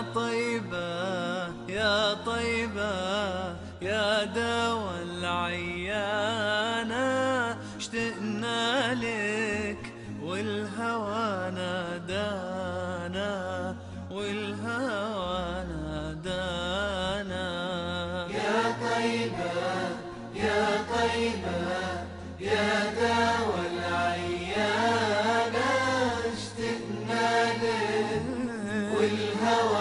يا طيبة يا طيبة يا دوا العيانة. اشتقنا لك والهوى نادانا والهوى نادانا. يا طيبة يا طيبة يا دوا العيانة. اشتقنا لك والهوى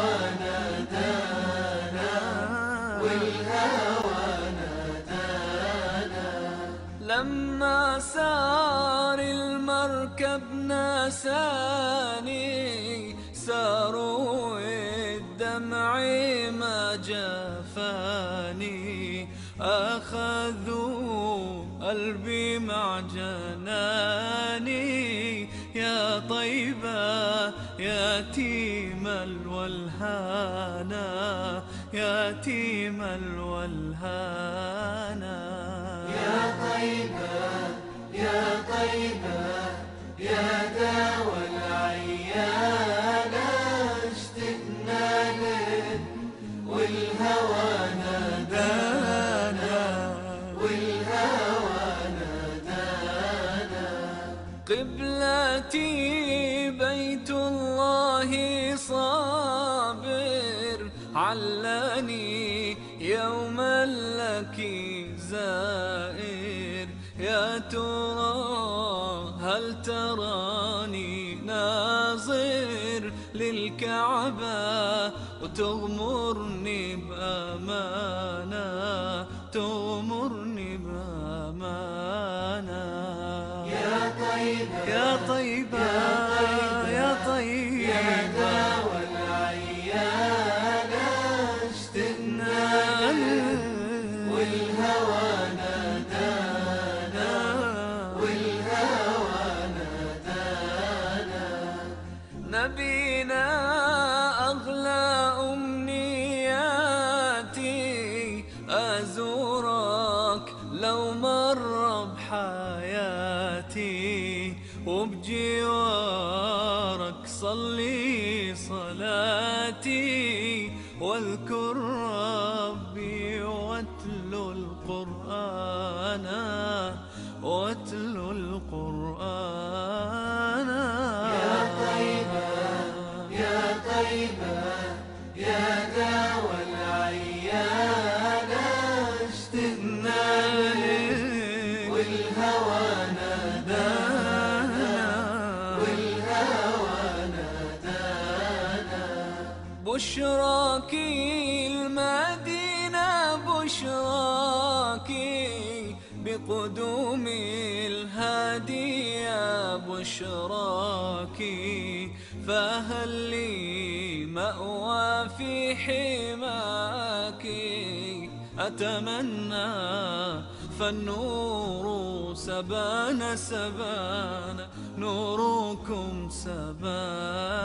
لما سار المركب ناساني ساروا الدمع ما جفاني أخذوا قلبي مع جناني. يا طيبة يتيم الولهانا يتيم الولهانا يا طيبة يا طيبة يا دوا العيانة اشتقنا لك والهوى نادانا والهوى نادانا قبلتي بيت الله صابر علاني يوما لك زائر. يا ترى هل تراني ناظر للكعبة وتغمرني بأمانة نبينا أغلى أمنياتي أزورك لو مر بحياتي وبجوارك صلي صلاتي واذكر ربي واتلو القرآن واتلو القرآن. يا طيبة يا دوا العيانة اشتقنا لك. والهوى نادانا والهوى نادانا. بشراك المدينة بشراك بقدوم الهادي يا بشراك فهل لي مأوى في حماك. أتمنى فالنور سبان سبان نوركم سبانا.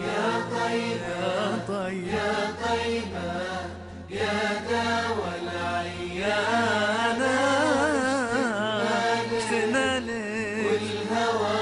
يا طيبة يا طيبة يا, طيبة يا داوى العيانا اكفنا والهوى